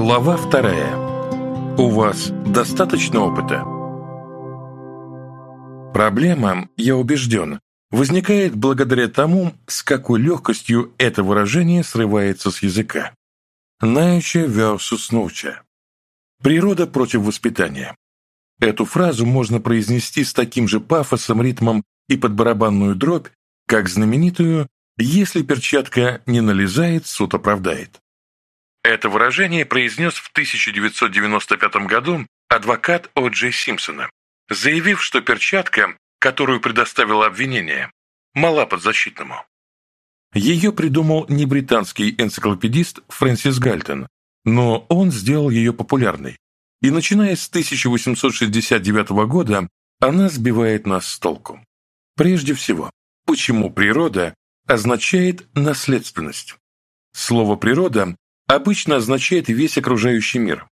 Глава вторая. У вас достаточно опыта? Проблема, я убежден, возникает благодаря тому, с какой легкостью это выражение срывается с языка. Наюча versus науча. Природа против воспитания. Эту фразу можно произнести с таким же пафосом, ритмом и под барабанную дробь, как знаменитую «Если перчатка не налезает, суд оправдает». Это выражение произнес в 1995 году адвокат О. Джей Симпсона, заявив, что перчатка, которую предоставило обвинение, мала подзащитному. Ее придумал не британский энциклопедист Фрэнсис Гальтон, но он сделал ее популярной. И начиная с 1869 года она сбивает нас с толку. Прежде всего, почему природа означает наследственность? Слово «природа» обычно означает весь окружающий мир.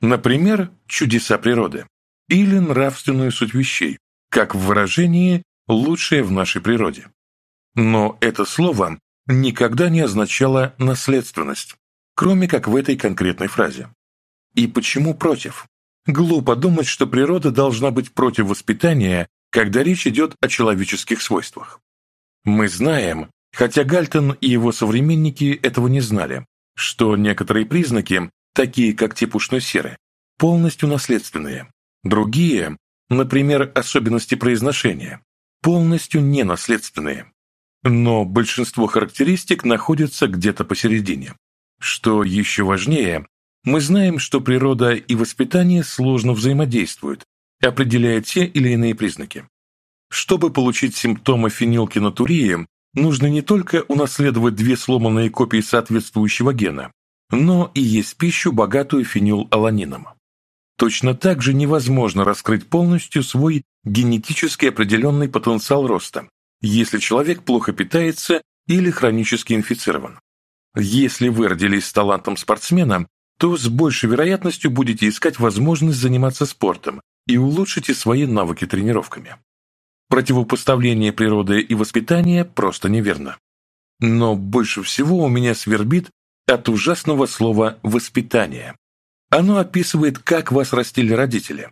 Например, чудеса природы или нравственную суть вещей, как в выражении «лучшее в нашей природе». Но это слово никогда не означало наследственность, кроме как в этой конкретной фразе. И почему против? Глупо думать, что природа должна быть против воспитания, когда речь идет о человеческих свойствах. Мы знаем, хотя Гальтон и его современники этого не знали, что некоторые признаки, такие как тип ушной серы, полностью наследственные, другие, например, особенности произношения, полностью ненаследственные. Но большинство характеристик находится где-то посередине. Что еще важнее, мы знаем, что природа и воспитание сложно взаимодействуют, определяя те или иные признаки. Чтобы получить симптомы фенилкинатурии, нужно не только унаследовать две сломанные копии соответствующего гена, но и есть пищу, богатую фенилаланином. Точно так же невозможно раскрыть полностью свой генетически определенный потенциал роста, если человек плохо питается или хронически инфицирован. Если вы родились с талантом спортсмена, то с большей вероятностью будете искать возможность заниматься спортом и улучшите свои навыки тренировками. Противопоставление природы и воспитания просто неверно. Но больше всего у меня свербит от ужасного слова «воспитание». Оно описывает, как вас растили родители,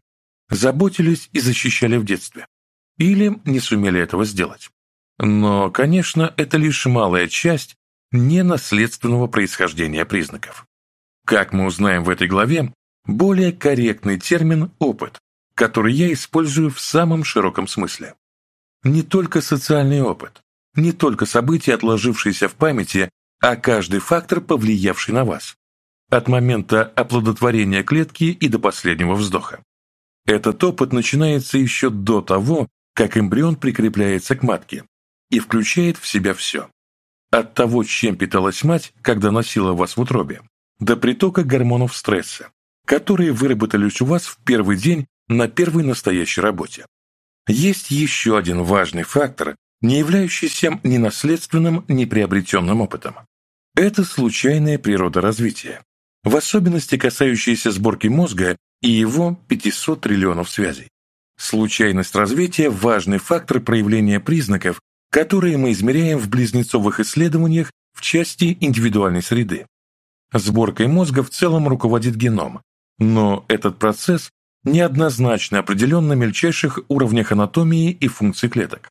заботились и защищали в детстве, или не сумели этого сделать. Но, конечно, это лишь малая часть ненаследственного происхождения признаков. Как мы узнаем в этой главе, более корректный термин «опыт», который я использую в самом широком смысле не только социальный опыт, не только события, отложившиеся в памяти, а каждый фактор, повлиявший на вас. От момента оплодотворения клетки и до последнего вздоха. Этот опыт начинается еще до того, как эмбрион прикрепляется к матке и включает в себя все. От того, чем питалась мать, когда носила вас в утробе, до притока гормонов стресса, которые выработались у вас в первый день на первой настоящей работе. Есть еще один важный фактор, не являющийся ни наследственным, ни приобретенным опытом. Это случайная природа развития, в особенности касающаяся сборки мозга и его 500 триллионов связей. Случайность развития – важный фактор проявления признаков, которые мы измеряем в близнецовых исследованиях в части индивидуальной среды. Сборкой мозга в целом руководит геном, но этот процесс неоднозначно определен на мельчайших уровнях анатомии и функций клеток.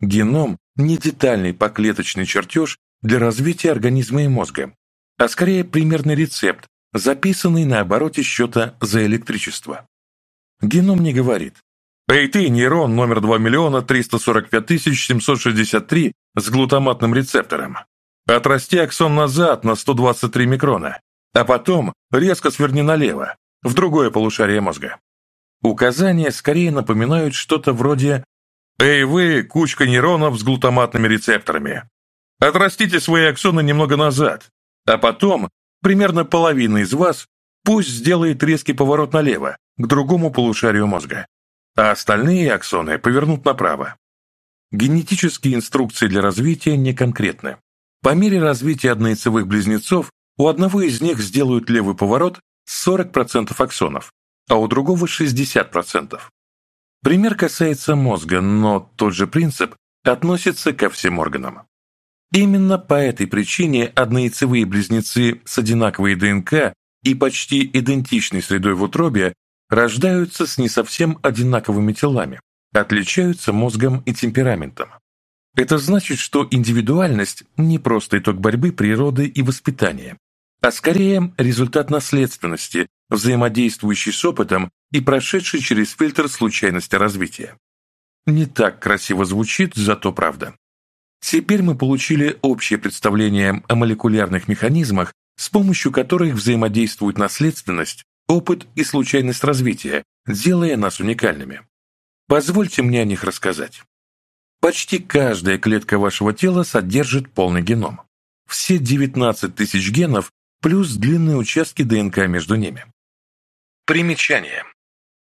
Геном – не детальный поклеточный чертеж для развития организма и мозга, а скорее примерный рецепт, записанный на обороте счета за электричество. Геном не говорит «Эй ты, нейрон номер 2 миллиона 345 тысяч 763 с глутаматным рецептором, отрасти аксон назад на 123 микрона, а потом резко сверни налево, в другое полушарие мозга. Указания скорее напоминают что-то вроде «Эй вы, кучка нейронов с глутаматными рецепторами! Отрастите свои аксоны немного назад, а потом примерно половина из вас пусть сделает резкий поворот налево, к другому полушарию мозга, а остальные аксоны повернут направо». Генетические инструкции для развития не конкретны. По мере развития однояйцевых близнецов у одного из них сделают левый поворот с 40% аксонов, а у другого 60%. Пример касается мозга, но тот же принцип относится ко всем органам. Именно по этой причине однояйцевые близнецы с одинаковой ДНК и почти идентичной средой в утробе рождаются с не совсем одинаковыми телами, отличаются мозгом и темпераментом. Это значит, что индивидуальность не просто итог борьбы природы и воспитания, а скорее результат наследственности взаимодействующий с опытом и прошедший через фильтр случайности развития. Не так красиво звучит, зато правда. Теперь мы получили общее представление о молекулярных механизмах, с помощью которых взаимодействуют наследственность, опыт и случайность развития, делая нас уникальными. Позвольте мне о них рассказать. Почти каждая клетка вашего тела содержит полный геном. Все 19 тысяч генов плюс длинные участки ДНК между ними. Примечание.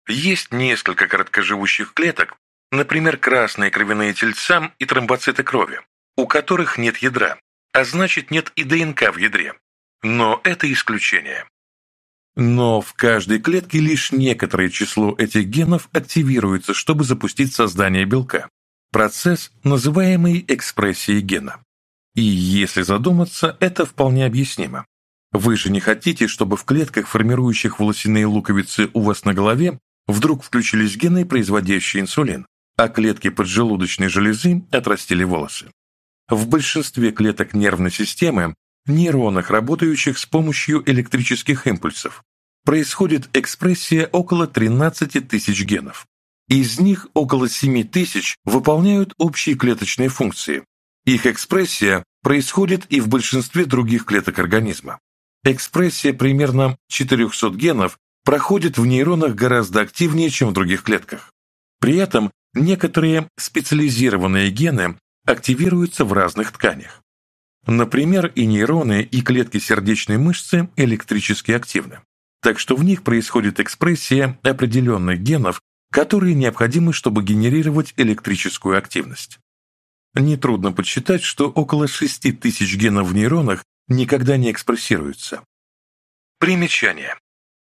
Есть несколько короткоживущих клеток, например, красные кровяные тельца и тромбоциты крови, у которых нет ядра, а значит нет и ДНК в ядре. Но это исключение. Но в каждой клетке лишь некоторое число этих генов активируется, чтобы запустить создание белка. Процесс, называемый экспрессией гена. И если задуматься, это вполне объяснимо. Вы же не хотите, чтобы в клетках, формирующих волосяные луковицы у вас на голове, вдруг включились гены, производящие инсулин, а клетки поджелудочной железы отрастили волосы. В большинстве клеток нервной системы, нейронах, работающих с помощью электрических импульсов, происходит экспрессия около 13 тысяч генов. Из них около 7 тысяч выполняют общие клеточные функции. Их экспрессия происходит и в большинстве других клеток организма. Экспрессия примерно 400 генов проходит в нейронах гораздо активнее, чем в других клетках. При этом некоторые специализированные гены активируются в разных тканях. Например, и нейроны, и клетки сердечной мышцы электрически активны. Так что в них происходит экспрессия определенных генов, которые необходимы, чтобы генерировать электрическую активность. Нетрудно подсчитать, что около 6000 генов в нейронах никогда не экспрессируются. Примечание.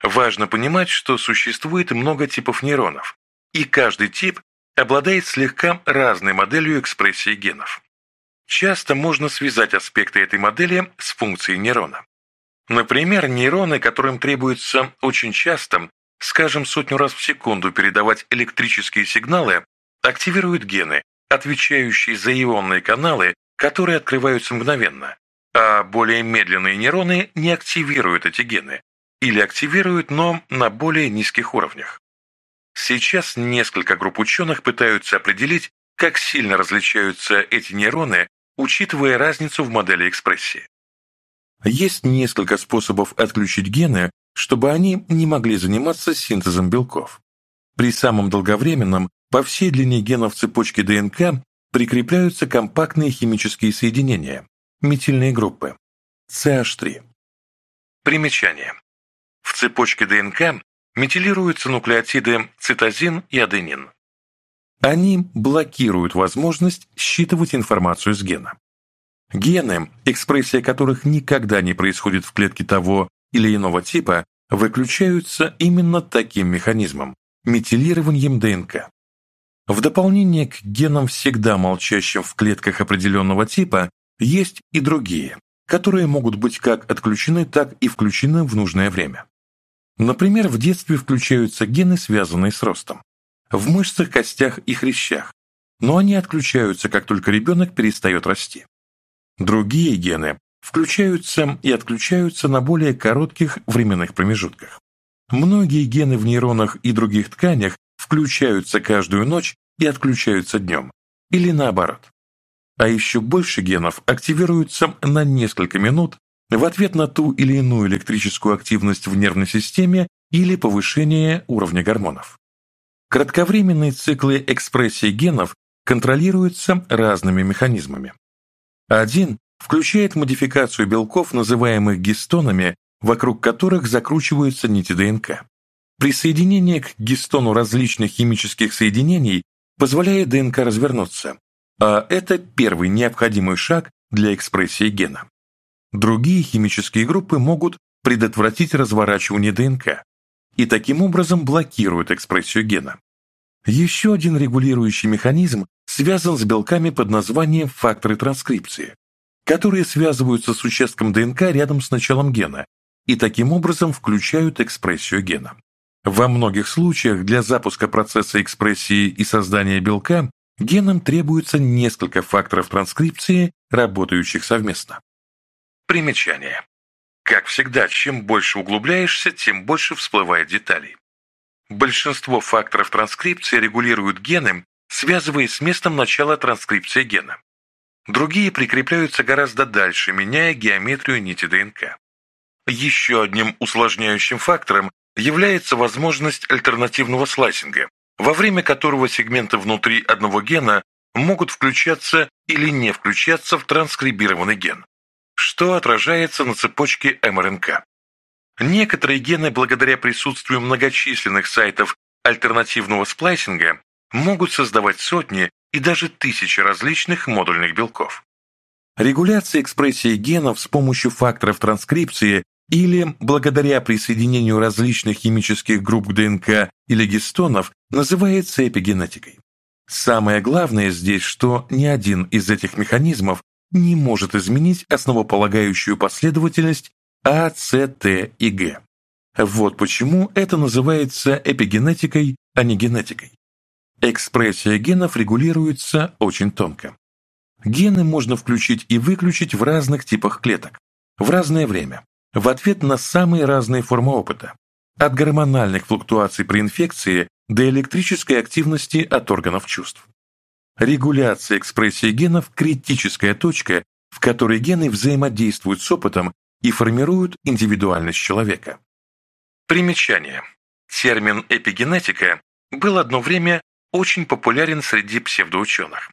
Важно понимать, что существует много типов нейронов, и каждый тип обладает слегка разной моделью экспрессии генов. Часто можно связать аспекты этой модели с функцией нейрона. Например, нейроны, которым требуется очень часто, скажем, сотню раз в секунду передавать электрические сигналы, активируют гены, отвечающие за ионные каналы, которые открываются мгновенно, а более медленные нейроны не активируют эти гены или активируют, но на более низких уровнях. Сейчас несколько групп ученых пытаются определить, как сильно различаются эти нейроны, учитывая разницу в модели экспрессии. Есть несколько способов отключить гены, чтобы они не могли заниматься синтезом белков. При самом долговременном по всей длине генов цепочки ДНК прикрепляются компактные химические соединения, метильные группы CH3. Примечание. В цепочке ДНК метилируются нуклеотиды цитозин и аденин. Они блокируют возможность считывать информацию с гена. Гены, экспрессия которых никогда не происходит в клетке того или иного типа, выключаются именно таким механизмом – метилированием ДНК. В дополнение к генам, всегда молчащим в клетках определенного типа, есть и другие, которые могут быть как отключены, так и включены в нужное время. Например, в детстве включаются гены, связанные с ростом. В мышцах, костях и хрящах. Но они отключаются, как только ребенок перестает расти. Другие гены включаются и отключаются на более коротких временных промежутках. Многие гены в нейронах и других тканях включаются каждую ночь и отключаются днем, или наоборот а еще больше генов активируются на несколько минут в ответ на ту или иную электрическую активность в нервной системе или повышение уровня гормонов. Кратковременные циклы экспрессии генов контролируются разными механизмами. Один включает модификацию белков, называемых гистонами, вокруг которых закручиваются нити ДНК. Присоединение к гистону различных химических соединений позволяет ДНК развернуться, а это первый необходимый шаг для экспрессии гена. Другие химические группы могут предотвратить разворачивание ДНК и таким образом блокируют экспрессию гена. Еще один регулирующий механизм связан с белками под названием факторы транскрипции, которые связываются с участком ДНК рядом с началом гена и таким образом включают экспрессию гена. Во многих случаях для запуска процесса экспрессии и создания белка генам требуется несколько факторов транскрипции, работающих совместно. Примечание. Как всегда, чем больше углубляешься, тем больше всплывает деталей. Большинство факторов транскрипции регулируют гены, связываясь с местом начала транскрипции гена. Другие прикрепляются гораздо дальше, меняя геометрию нити ДНК. Еще одним усложняющим фактором является возможность альтернативного слайсинга, во время которого сегменты внутри одного гена могут включаться или не включаться в транскрибированный ген, что отражается на цепочке МРНК. Некоторые гены, благодаря присутствию многочисленных сайтов альтернативного сплайсинга, могут создавать сотни и даже тысячи различных модульных белков. Регуляция экспрессии генов с помощью факторов транскрипции или, благодаря присоединению различных химических групп к ДНК или гистонов, называется эпигенетикой. Самое главное здесь, что ни один из этих механизмов не может изменить основополагающую последовательность А, С, Т и Г. Вот почему это называется эпигенетикой, а не генетикой. Экспрессия генов регулируется очень тонко. Гены можно включить и выключить в разных типах клеток, в разное время, в ответ на самые разные формы опыта, от гормональных флуктуаций при инфекции до электрической активности от органов чувств. Регуляция экспрессии генов – критическая точка, в которой гены взаимодействуют с опытом и формируют индивидуальность человека. Примечание. Термин «эпигенетика» был одно время очень популярен среди псевдоученых.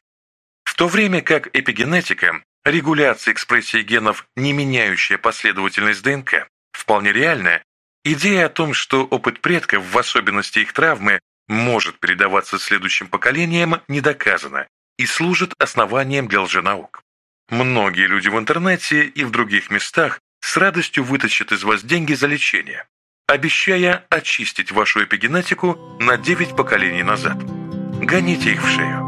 В то время как эпигенетика регуляция экспрессии генов, не меняющая последовательность ДНК, вполне реальная, идея о том, что опыт предков, в особенности их травмы, может передаваться следующим поколениям, не доказана и служит основанием для лженаук. Многие люди в интернете и в других местах с радостью вытащат из вас деньги за лечение, обещая очистить вашу эпигенетику на 9 поколений назад. Гоните их в шею.